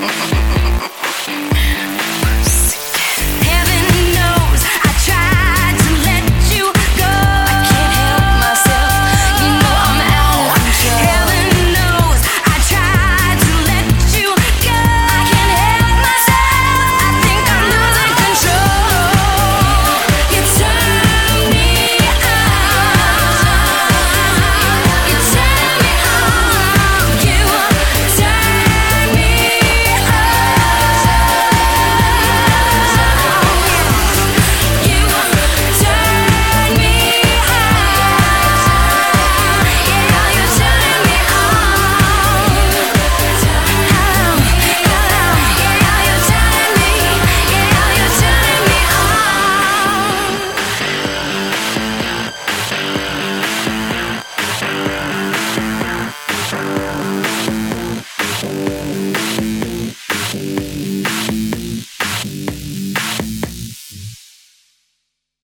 Mm-mm.